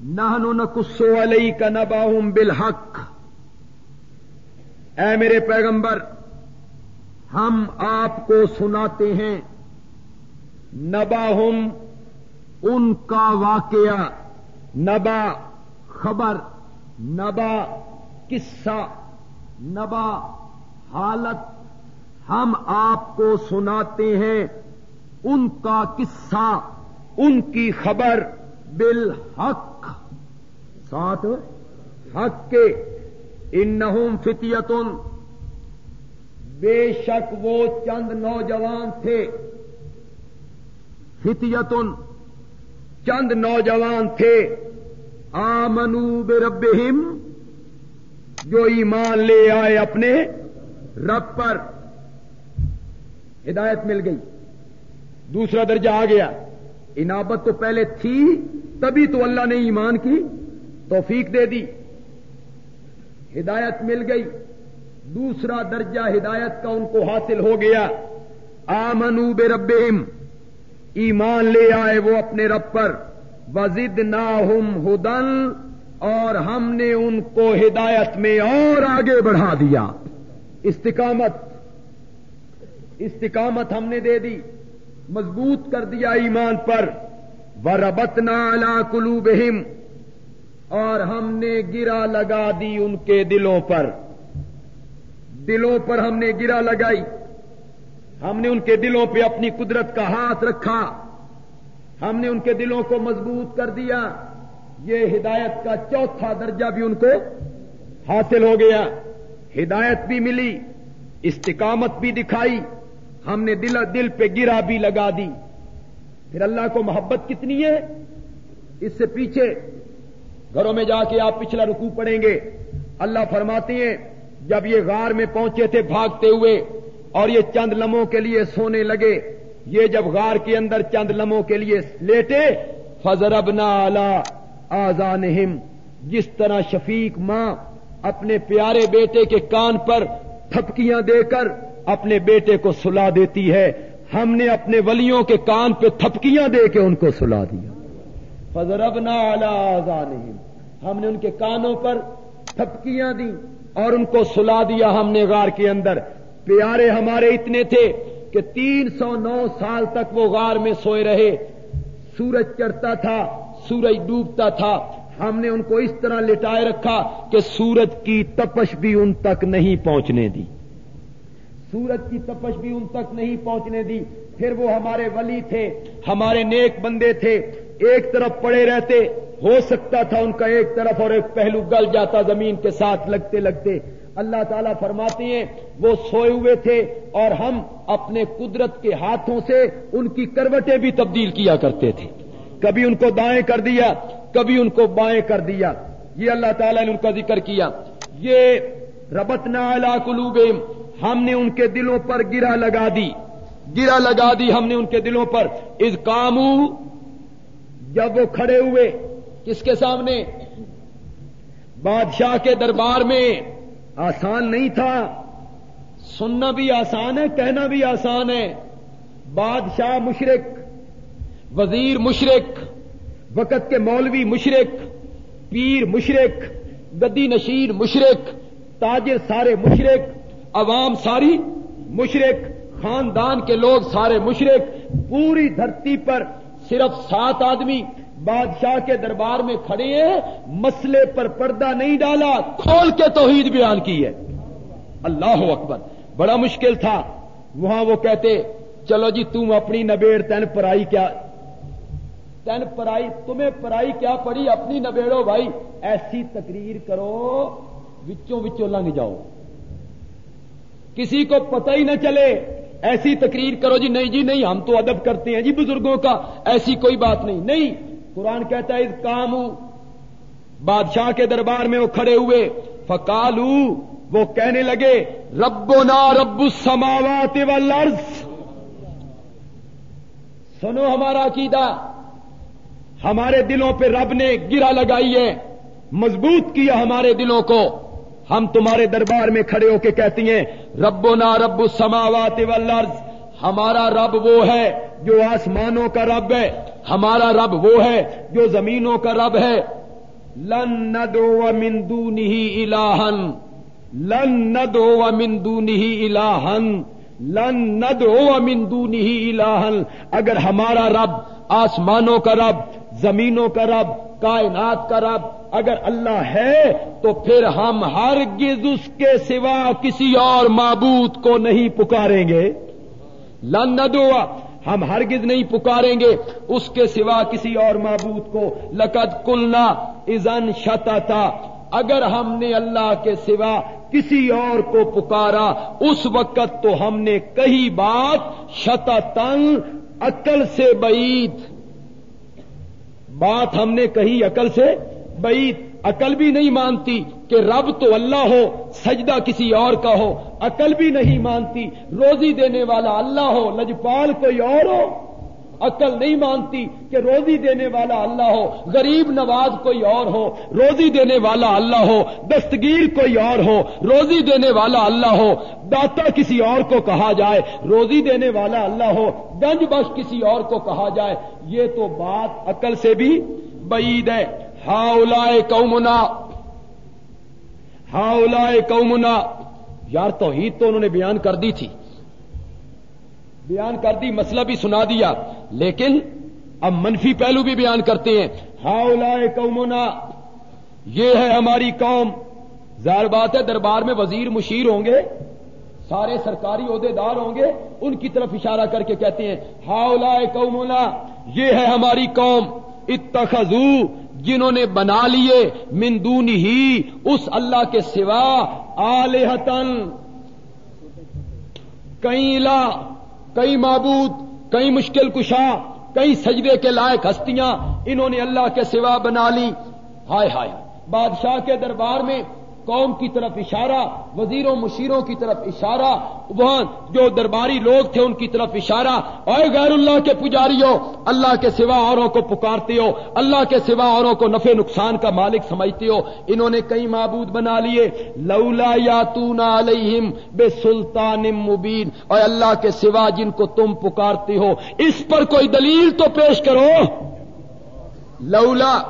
نہنو نقصو علیہ کا نباہم بالحق۔ اے میرے پیغمبر، ہم آپ کو سناتے ہیں نبا ہم ان کا واقعہ، نبا خبر، نبا قصہ، نبا حالت۔ ہم آپ کو سناتے ہیں، ان کا قصہ۔ ان کی خبر بالحق، ساتھ، حق کے ان فتیتن، بے شک وہ چند نوجوان تھے۔ فتیتن چند نوجوان تھے۔ آمنو بے رب جو ایمان لے آئے اپنے رب پر۔ ہدایت مل گئی۔ دوسرا درجہ آ گیا۔ انابت تو پہلے تھی، تبھی تو اللہ نے ایمان کی، توفیق دے دی۔ ہدایت مل گئی۔ دوسرا درجہ ہدایت کا ان کو حاصل ہو گیا۔ آمنو بے رب ایمان لے آئے وہ اپنے رب پر۔ وزد نا ہدن اور ہم نے ان کو ہدایت میں اور آگے بڑھا دیا۔ استقامت۔ استقامت ہم نے دے دی۔ مضبوط کر دیا ایمان پر۔ و ربت نالا کلو اور ہم نے گرا لگا دی ان کے دلوں پر۔ دلوں پر ہم نے گرا لگائی۔ ہم نے ان کے دلوں پہ اپنی قدرت کا ہاتھ رکھا۔ ہم نے ان کے دلوں کو مضبوط کر دیا۔ یہ ہدایت کا چوتھا درجہ بھی ان کو حاصل ہو گیا۔ ہدایت بھی ملی، استقامت بھی دکھائی۔ ہم نے دل دل پہ گرا بھی لگا دی۔ پھر اللہ کو محبت کتنی ہے؟ اس سے پیچھے گھروں میں جا کے آپ پچھلا رکو پڑیں گے۔ اللہ فرماتے ہیں، جب یہ غار میں پہنچے تھے بھاگتے ہوئے اور یہ چند لمحوں کے لیے سونے لگے، یہ جب غار کے اندر چند لمحوں کے لیے لیٹے، فضربنا اعلی آزان جس طرح شفیق ماں اپنے پیارے بیٹے کے کان پر تھپکیاں دے کر اپنے بیٹے کو سلا دیتی ہے۔ ہم نے اپنے ولیوں کے کان پہ تھپکیاں دے کے ان کو سلا دیا۔ فضربنا اعلی آزان ہم نے ان کے کانوں پر تھپکیاں دی اور ان کو سلا دیا ہم نے غار کے اندر۔ پیارے ہمارے اتنے تھے کہ تین سو نو سال تک وہ غار میں سوئے رہے۔ سورج چڑھتا تھا، سورج ڈوبتا تھا۔ ہم نے ان کو اس طرح لٹائے رکھا کہ سورج کی تپش بھی ان تک نہیں پہنچنے دی۔ سورج کی تپش بھی ان تک نہیں پہنچنے دی۔ پھر وہ ہمارے ولی تھے، ہمارے نیک بندے تھے۔ ایک طرف پڑے رہتے، ہو سکتا تھا ان کا ایک طرف اور ایک پہلو گل جاتا زمین کے ساتھ لگتے لگتے۔ اللہ تعالیٰ فرماتے ہیں، وہ سوئے ہوئے تھے اور ہم اپنے قدرت کے ہاتھوں سے ان کی کروٹیں بھی تبدیل کیا کرتے تھے۔ کبھی ان کو دائیں کر دیا، کبھی ان کو بائیں کر دیا۔ یہ اللہ تعالیٰ نے ان کا ذکر کیا۔ یہ ربت نالا قلوب ہم نے ان کے دلوں پر گرا لگا دی۔ گرا لگا دی ہم نے ان کے دلوں پر۔ از کامو جب وہ کھڑے ہوئے، کس کے سامنے؟ بادشاہ کے دربار میں۔ آسان نہیں تھا۔ سننا بھی آسان ہے، کہنا بھی آسان ہے۔ بادشاہ مشرق، وزیر مشرق، وقت کے مولوی مشرق، پیر مشرق، گدی نشیر مشرق، تاجر سارے مشرق۔ عوام ساری مشرق، خاندان کے لوگ سارے مشرق، پوری دھرتی پر صرف سات آدمی بادشاہ کے دربار میں کھڑے ہیں، مسئلے پر پردہ نہیں ڈالا، کھول کے توحید بیان کی ہے۔ اللہ اکبر، بڑا مشکل تھا۔ وہاں وہ کہتے، چلو جی تم اپنی نبیڑ تین پرائی کیا تین پرائی، تمہیں پرائی کیا پڑی؟ اپنی نبیڑو بھائی، ایسی تقریر کرو، وچوں وچوں لنگ جاؤ۔ کسی کو پتہ ہی نہ چلے۔ ایسی تقریر کرو جی نہیں جی نہیں، ہم تو ادب کرتے ہیں جی بزرگوں کا، ایسی کوئی بات نہیں۔ نہیں، قرآن کہتا ہے اس کام بادشاہ کے دربار میں وہ کھڑے ہوئے۔ فکالو وہ کہنے لگے، ربنا رب السماوات والارض سنو ہمارا عقیدہ۔ ہمارے دلوں پہ رب نے گرا لگائی ہے۔ مضبوط کیا ہمارے دلوں کو۔ ہم تمہارے دربار میں کھڑے ہو کے کہتی ہیں ربو نا رب السماوات والارض، ہمارا رب وہ ہے جو آسمانوں کا رب ہے، ہمارا رب وہ ہے جو زمینوں کا رب ہے۔ لن ندو و مندو نہیں الہن لن ندو و مندو نہیں الہن لن ندو و مندو نہیں الہن اگر ہمارا رب آسمانوں کا رب زمینوں کا رب، کائنات کا رب۔ اگر اللہ ہے تو پھر ہم ہر اس کے سوا کسی اور معبود کو نہیں پکاریں گے۔ لن ندو ہم ہرگز نہیں پکاریں گے اس کے سوا کسی اور معبود کو۔ لقد کلنا ازن شتا تھا اگر ہم نے اللہ کے سوا کسی اور کو پکارا، اس وقت تو ہم نے کئی بات شتا عقل سے بعید۔ بات ہم نے کہی عقل سے بعید عقل بھی نہیں مانتی کہ رب تو اللہ ہو، سجدہ کسی اور کا ہو۔ عقل بھی نہیں مانتی، روزی دینے والا اللہ ہو، لجپال کوئی اور ہو۔ عقل نہیں مانتی کہ روزی دینے والا اللہ ہو، غریب نواز کوئی اور ہو، روزی دینے والا اللہ ہو، دستگیر کوئی اور ہو، روزی دینے والا اللہ ہو۔ داتا کسی اور کو کہا جائے، روزی دینے والا اللہ ہو۔ گنج بخش کسی اور کو کہا جائے۔ یہ تو بات عقل سے بھی بعید ہے۔ ہاؤ قومنا ہاؤ قومنا۔ یار توحید تو انہوں نے بیان کر دی تھی۔ بیان کر دی، مسئلہ بھی سنا دیا۔ لیکن اب منفی پہلو بھی بیان کرتے ہیں۔ ہاؤ قومنا، یہ ہے ہماری قوم۔ ظاہر بات ہے، دربار میں وزیر مشیر ہوں گے، سارے سرکاری عہدے دار ہوں گے، ان کی طرف اشارہ کر کے کہتے ہیں ہاؤ قومنا، یہ ہے ہماری قوم۔ اتخذو، جنہوں نے بنا لیے مندون ہی اس اللہ کے سوا آلحتن کئی لا کئی معبود، کئی مشکل کشا کئی سجدے کے لائق ہستیاں، انہوں نے اللہ کے سوا بنا لی۔ ہائے ہائے، بادشاہ کے دربار میں قوم کی طرف اشارہ، وزیروں، مشیروں کی طرف اشارہ، وہاں جو درباری لوگ تھے ان کی طرف اشارہ اور غیر اللہ کے پجاری ہو اللہ کے سوا اوروں کو پکارتے ہو، اللہ کے سوا اوروں کو نفع نقصان کا مالک سمجھتے ہو، انہوں نے کئی معبود بنا لیے۔ لولا یا علیہم بے سلطان مبین۔ اور اللہ کے سوا جن کو تم پکارتے ہو، اس پر کوئی دلیل تو پیش کرو۔ لولا،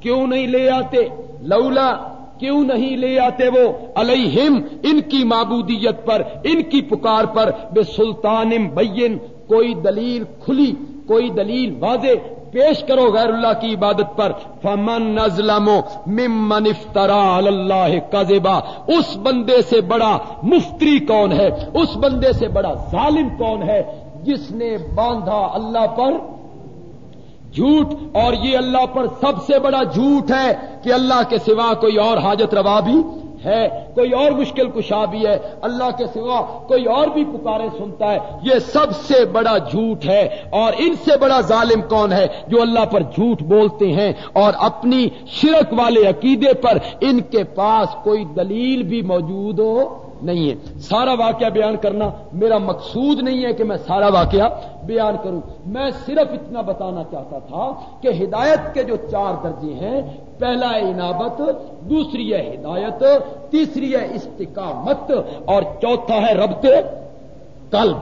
کیوں نہیں لے آتے؟ لولا کیوں نہیں لے آتے وہ؟ علیہم، ان کی معبودیت پر، ان کی پکار پر، بے سلطان بین کوئی دلیل کھلی، کوئی دلیل واضح، پیش کرو غیر اللہ کی عبادت پر۔ فمن نظلم ممن افطرا اللہ کذبا اس بندے سے بڑا مفتری کون ہے؟ اس بندے سے بڑا ظالم کون ہے؟ جس نے باندھا اللہ پر جھوٹ اور یہ اللہ پر سب سے بڑا جھوٹ ہے کہ اللہ کے سوا کوئی اور حاجت روا بھی ہے، کوئی اور مشکل کشا بھی ہے۔ اللہ کے سوا کوئی اور بھی پکارے سنتا ہے۔ یہ سب سے بڑا جھوٹ ہے۔ اور ان سے بڑا ظالم کون ہے جو اللہ پر جھوٹ بولتے ہیں اور اپنی شرک والے عقیدے پر ان کے پاس کوئی دلیل بھی موجود ہو؟ نہیں ہے۔ سارا واقعہ بیان کرنا میرا مقصود نہیں ہے کہ میں سارا واقعہ بیان کروں۔ میں صرف اتنا بتانا چاہتا تھا کہ ہدایت کے جو چار درجے ہیں، پہلا ہے انابت دوسری ہے ہدایت، تیسری ہے استقامت، اور چوتھا ہے ربط قلب۔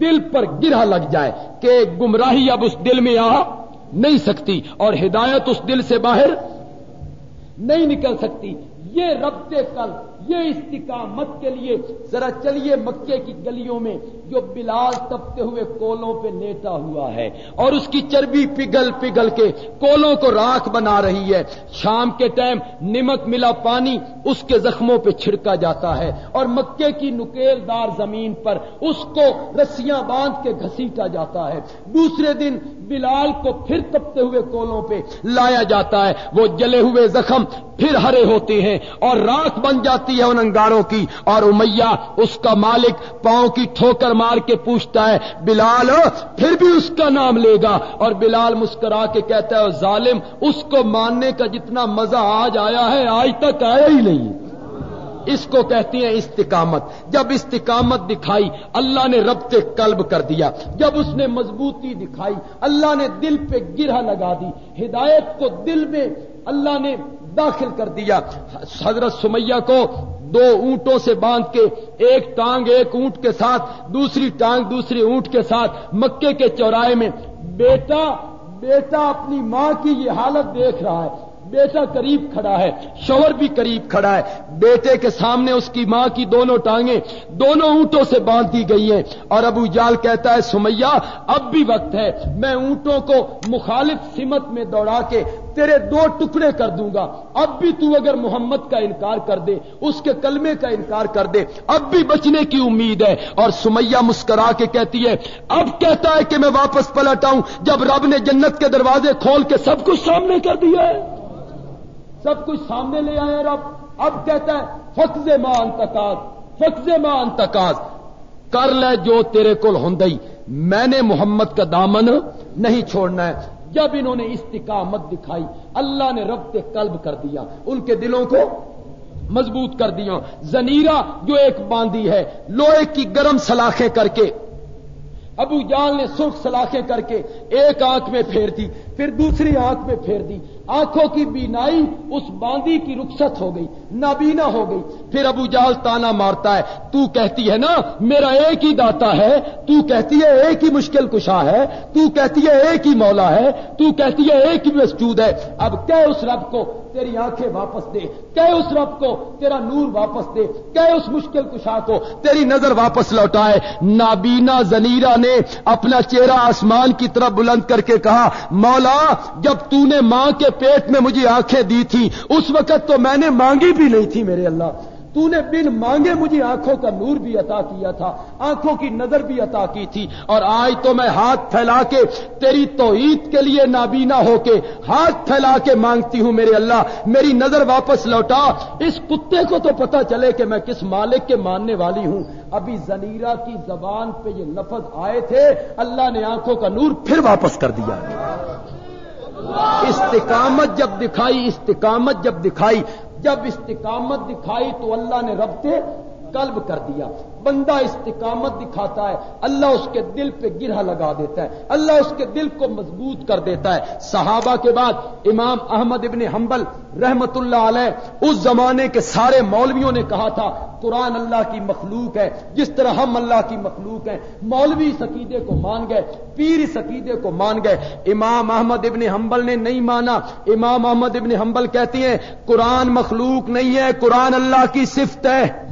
دل پر گرہ لگ جائے کہ گمراہی اب اس دل میں آ نہیں سکتی اور ہدایت اس دل سے باہر نہیں نکل سکتی۔ یہ ربط قلب۔ یہ استقامت کے لیے ذرا چلیے مکے کی گلیوں میں جو بلال تپتے ہوئے کولوں پہ لیٹا ہوا ہے اور اس کی چربی پگل پگل کے کولوں کو راکھ بنا رہی ہے۔ شام کے ٹائم نمک ملا پانی اس کے زخموں پہ چھڑکا جاتا ہے اور مکے کی نکیل دار زمین پر اس کو رسیاں باندھ کے گھسیٹا جاتا ہے۔ دوسرے دن بلال کو پھر تپتے ہوئے کولوں پہ لایا جاتا ہے۔ وہ جلے ہوئے زخم پھر ہرے ہوتے ہیں اور راکھ بن جاتی ہے ان انگاروں کی اور امیہ اس کا مالک پاؤں کی ٹھوکر مار کے پوچھتا ہے، بلال، پھر بھی اس کا نام لے گا۔ اور بلال مسکرا کے کہتا ہے، ظالم، اس کو ماننے کا جتنا مزہ آج آیا ہے، آج تک آیا ہی نہیں۔ اس کو کہتے ہیں استقامت۔ جب استقامت دکھائی، اللہ نے ربط قلب کر دیا۔ جب اس نے مضبوطی دکھائی، اللہ نے دل پہ گرہ لگا دی۔ ہدایت کو دل میں اللہ نے داخل کر دیا۔ حضرت سمیہ کو دو اونٹوں سے باندھ کے، ایک ٹانگ ایک اونٹ کے ساتھ، دوسری ٹانگ دوسری اونٹ کے ساتھ مکے کے چوراہے میں، بیٹا بیٹا اپنی ماں کی یہ حالت دیکھ رہا ہے۔ بیٹا قریب کھڑا ہے، شوہر بھی قریب کھڑا ہے۔ بیٹے کے سامنے اس کی ماں کی دونوں ٹانگیں دونوں اونٹوں سے باندھ دی گئی ہیں۔ اور ابو جال کہتا ہے، سمیہ، اب بھی وقت ہے، میں اونٹوں کو مخالف سمت میں دوڑا کے تیرے دو ٹکڑے کر دوں گا۔ اب بھی تو اگر محمد کا انکار کر دے، اس کے کلمے کا انکار کر دے، اب بھی بچنے کی امید ہے۔ اور سمیہ مسکرا کے کہتی ہے، اب کہتا ہے کہ میں واپس پلٹ آؤں جب رب نے جنت کے دروازے کھول کے سب کچھ سامنے کر دیا ہے۔ سب کچھ سامنے لے آئے رب۔ اب کہتا ہے، فخذ ماں انتقاض فخذ ماں انتقاض کر لے جو تیرے کو ہوں میں نے محمد کا دامن نہیں چھوڑنا ہے۔ جب انہوں نے استقامت دکھائی، اللہ نے ربط قلب کر دیا۔ ان کے دلوں کو مضبوط کر دیا۔ زنیرا جو ایک باندھی ہے، لوہے کی گرم سلاخیں کر کے، ابو جال نے سرخ سلاخیں کر کے ایک آنکھ میں پھیر دی۔ پھر دوسری آنکھ میں پھیر دی۔ آنکھوں کی بینائی اس باندی کی رخصت ہو گئی، نابینا ہو گئی۔ پھر ابو جال تانا مارتا ہے، تو کہتی ہے نا، میرا ایک ہی داتا ہے، تو کہتی ہے ایک ہی مشکل کشا ہے، تو کہتی ہے ایک ہی مولا ہے، تو کہتی ہے ایک ہی مسجود ہے۔ اب کہ اس رب کو، تیری آنکھیں واپس دے۔ کہ اس رب کو، تیرا نور واپس دے۔ کہ اس مشکل کشا کو، تیری نظر واپس لوٹائے۔ نابینا زنیرا نے اپنا چہرہ آسمان کی طرف بلند کر کے کہا، مولا جب تو نے ماں کے پیٹ میں مجھے آنکھیں دی تھی اس وقت تو میں نے مانگی بھی نہیں تھی میرے اللہ۔ تو نے بن مانگے مجھے آنکھوں کا نور بھی عطا کیا تھا، آنکھوں کی نظر بھی عطا کی تھی، اور آج تو میں ہاتھ پھیلا کے تیری توحید کے لیے نابینا ہو کے ہاتھ پھیلا کے مانگتی ہوں میرے اللہ، میری نظر واپس لوٹا۔ اس کتے کو تو پتا چلے کہ میں کس مالک کے ماننے والی ہوں۔ ابھی زنیرا کی زبان پہ یہ لفظ آئے تھے، اللہ نے آنکھوں کا نور پھر واپس کر دیا۔ استقامت جب دکھائی، استقامت جب دکھائی جب استقامت دکھائی تو اللہ نے ربطے قلب کر دیا۔ بندہ استقامت دکھاتا ہے، اللہ اس کے دل پہ گرہ لگا دیتا ہے، اللہ اس کے دل کو مضبوط کر دیتا ہے۔ صحابہ کے بعد امام احمد ابن حنبل رحمت اللہ علیہ اس زمانے کے سارے مولویوں نے کہا تھا، قرآن اللہ کی مخلوق ہے، جس طرح ہم اللہ کی مخلوق ہیں، مولوی سقیدے کو مان گئے، پیر سقیدے کو مان گئے۔ امام احمد ابن حنبل نے نہیں مانا۔ امام احمد ابن حنبل کہتی ہیں، قرآن مخلوق نہیں ہے، قرآن اللہ کی صفت ہے۔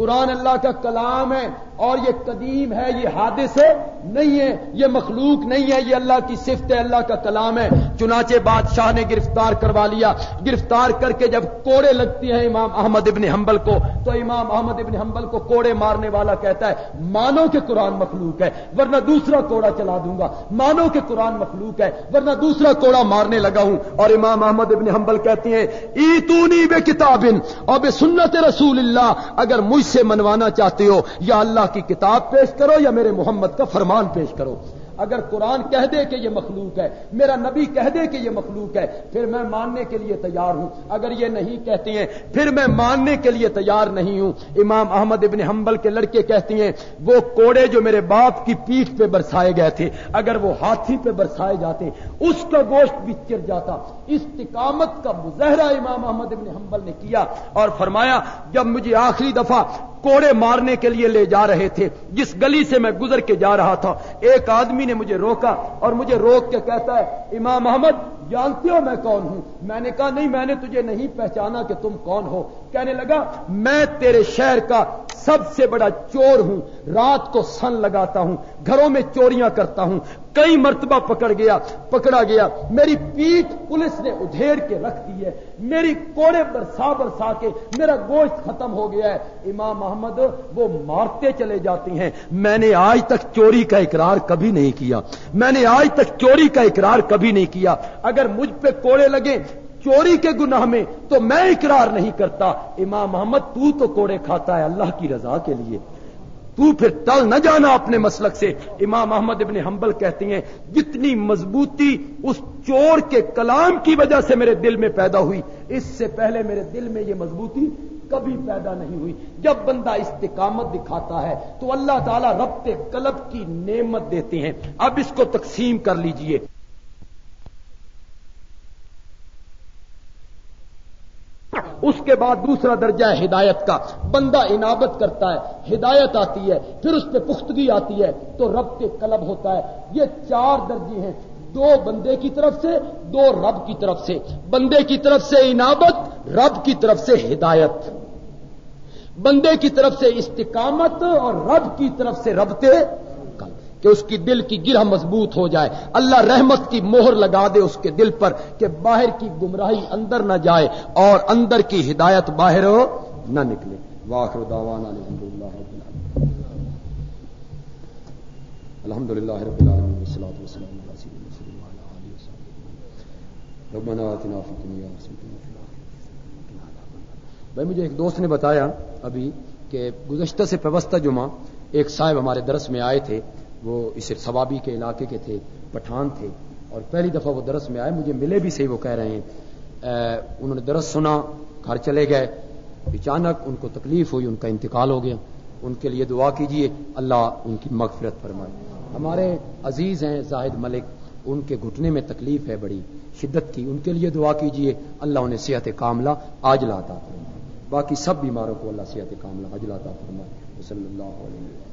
قرآن اللہ کا کلام ہے اور یہ قدیم ہے، یہ حادث نہیں ہے، یہ مخلوق نہیں ہے، یہ اللہ کی صفت ہے، اللہ کا کلام ہے۔ چنانچہ بادشاہ نے گرفتار کروا لیا۔ گرفتار کر کے جب کوڑے لگتی ہیں امام احمد ابن حنبل کو، تو امام احمد ابن حنبل کو کوڑے مارنے والا کہتا ہے، مانو کہ قرآن مخلوق ہے، ورنہ دوسرا کوڑا چلا دوں گا۔ مانو کہ قرآن مخلوق ہے، ورنہ دوسرا کوڑا مارنے لگا ہوں۔ اور امام احمد ابن حنبل کہتے ہیں ای تو بے کتاب اور بے سنت رسول اللہ، اگر مجھ سے منوانا چاہتے ہو، یا اللہ کی کتاب پیش کرو یا میرے محمد کا فرمان پیش کرو۔ اگر قرآن کہہ دے کہ یہ مخلوق ہے، میرا نبی کہہ دے کہ یہ مخلوق ہے، پھر میں ماننے کے لیے تیار ہوں۔ اگر یہ نہیں کہتے ہیں، پھر میں ماننے کے لیے تیار نہیں ہوں۔ امام احمد ابن حنبل کے لڑکے کہتی ہیں، وہ کوڑے جو میرے باپ کی پیٹھ پہ برسائے گئے تھے، اگر وہ ہاتھی پہ برسائے جاتے، اس کا گوشت بھی چر جاتا۔ استقامت کا مظاہرہ امام احمد ابن حنبل نے کیا اور فرمایا، جب مجھے آخری دفعہ کوڑے مارنے کے لیے لے جا رہے تھے، جس گلی سے میں گزر کے جا رہا تھا، ایک آدمی نے مجھے روکا اور مجھے روک کے کہتا ہے، امام محمد جانتے ہو میں کون ہوں؟ میں نے کہا، نہیں، میں نے تجھے نہیں پہچانا کہ تم کون ہو۔ کہنے لگا، میں تیرے شہر کا سب سے بڑا چور ہوں، رات کو سن لگاتا ہوں، گھروں میں چوریاں کرتا ہوں کئی مرتبہ پکڑ گیا، پکڑا گیا۔ میری پیٹ پولیس نے ادھیڑ کے رکھ دی ہے۔ میری کوڑے برسا برسا کے میرا گوشت ختم ہو گیا ہے۔ امام محمد، وہ مارتے چلے جاتے ہیں۔ میں نے آج تک چوری کا اقرار کبھی نہیں کیا۔ میں نے آج تک چوری کا اقرار کبھی نہیں کیا۔ اگر مجھ پہ کوڑے لگے چوری کے گناہ میں، تو میں اقرار نہیں کرتا۔ امام محمد، تو تو کوڑے کھاتا ہے اللہ کی رضا کے لیے۔ تو پھر ٹل نہ جانا اپنے مسلک سے۔ امام احمد ابن حنبل کہتے ہیں، جتنی مضبوطی اس چور کے کلام کی وجہ سے میرے دل میں پیدا ہوئی، اس سے پہلے میرے دل میں یہ مضبوطی کبھی پیدا نہیں ہوئی۔ جب بندہ استقامت دکھاتا ہے، تو اللہ تعالیٰ ربط قلب کی نعمت دیتے ہیں۔ اب اس کو تقسیم کر لیجیے۔ اس کے بعد دوسرا درجہ ہے ہدایت کا۔ بندہ انابت کرتا ہے، ہدایت آتی ہے، پھر اس پہ پختگی آتی ہے، تو رب کے قلب ہوتا ہے۔ یہ چار درجے ہیں، دو بندے کی طرف سے، دو رب کی طرف سے۔ بندے کی طرف سے انابت رب کی طرف سے ہدایت۔ بندے کی طرف سے استقامت اور رب کی طرف سے ربتے کہ اس کی دل کی گرہ مضبوط ہو جائے۔ اللہ رحمت کی مہر لگا دے اس کے دل پر کہ باہر کی گمراہی اندر نہ جائے اور اندر کی ہدایت باہر ہو نہ نکلے۔ واخر دعوانا الحمد اللہ للہ الحمد للہ رب العالمین والصلاة والسلام على سيدنا رسول وعلى آله وصحبه ربنا آتنا في الدنيا حسنة وفي الآخرة بھائی مجھے ایک دوست نے بتایا ابھی کہ گزشتہ سے پیوستہ جمعہ ایک صاحب ہمارے درس میں آئے تھے۔ وہ اس ثوابی کے علاقے کے تھے، پٹھان تھے۔ اور پہلی دفعہ وہ درس میں آئے، مجھے ملے بھی صحیح وہ کہہ رہے ہیں۔ انہوں نے درس سنا، گھر چلے گئے۔ اچانک ان کو تکلیف ہوئی، ان کا انتقال ہو گیا۔ ان کے لیے دعا کیجیے اللہ ان کی مغفرت فرمائے۔ ہمارے عزیز ہیں زاہد ملک، ان کے گھٹنے میں تکلیف ہے بڑی، شدت کی۔ ان کے لیے دعا کیجیے اللہ انہیں صحت کاملہ آج لاتا فرمائے۔ باقی سب بیماروں کو اللہ صحت کاملہ آج لاتا فرمائے۔ صلی اللہ علیہ وسلم۔